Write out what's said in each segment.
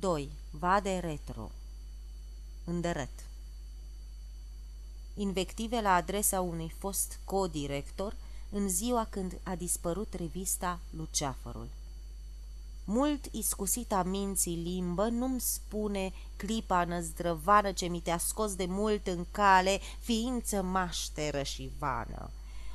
2. Vade retro Îndărăt Invective la adresa unui fost co-director în ziua când a dispărut revista Luceafărul. Mult iscusita minții limbă nu-mi spune clipa năzdrăvană ce mi te-a scos de mult în cale, ființă mașteră și vană.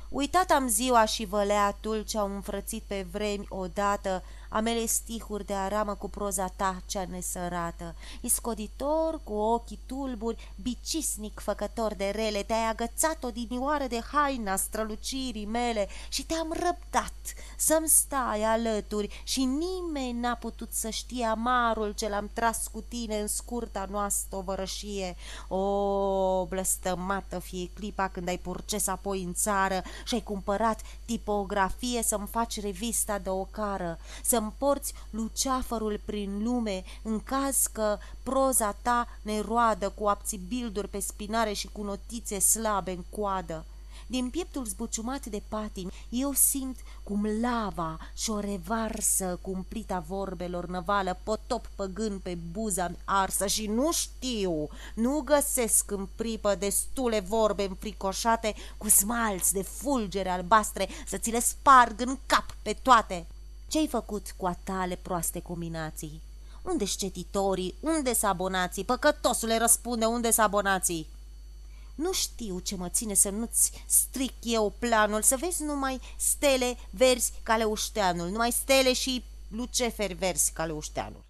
Uitat am ziua și văleatul ce-au înfrățit pe vremi odată amele stihuri de aramă cu proza ta cea nesărată. Iscoditor, cu ochii tulburi, bicisnic făcător de rele, te-ai agățat o dinioară de haina strălucirii mele și te-am răbdat să-mi stai alături și nimeni n-a putut să știe amarul ce l-am tras cu tine în scurta noastră vărășie. O, blăstămată fie clipa când ai purces apoi în țară și ai cumpărat tipografie să-mi faci revista de ocară, să-mi porți luceafărul prin lume în caz că proza ta ne roadă cu abțibilduri pe spinare și cu notițe slabe în coadă. Din pieptul zbuciumat de patim, eu simt cum lava și o revarsă cumplita vorbelor năvală, potop păgân pe buza arsă și nu știu, nu găsesc în pripă destule vorbe înfricoșate cu smalți de fulgere albastre să ți le sparg în cap pe toate. Ce-ai făcut cu a tale proaste combinații? Unde-s cetitorii? Unde-s abonații? Păcătosule răspunde, unde-s abonații? Nu știu ce mă ține să nu-ți stric eu planul, să vezi numai stele verzi ca leușteanul, numai stele și luceferi verzi ca leușteanul.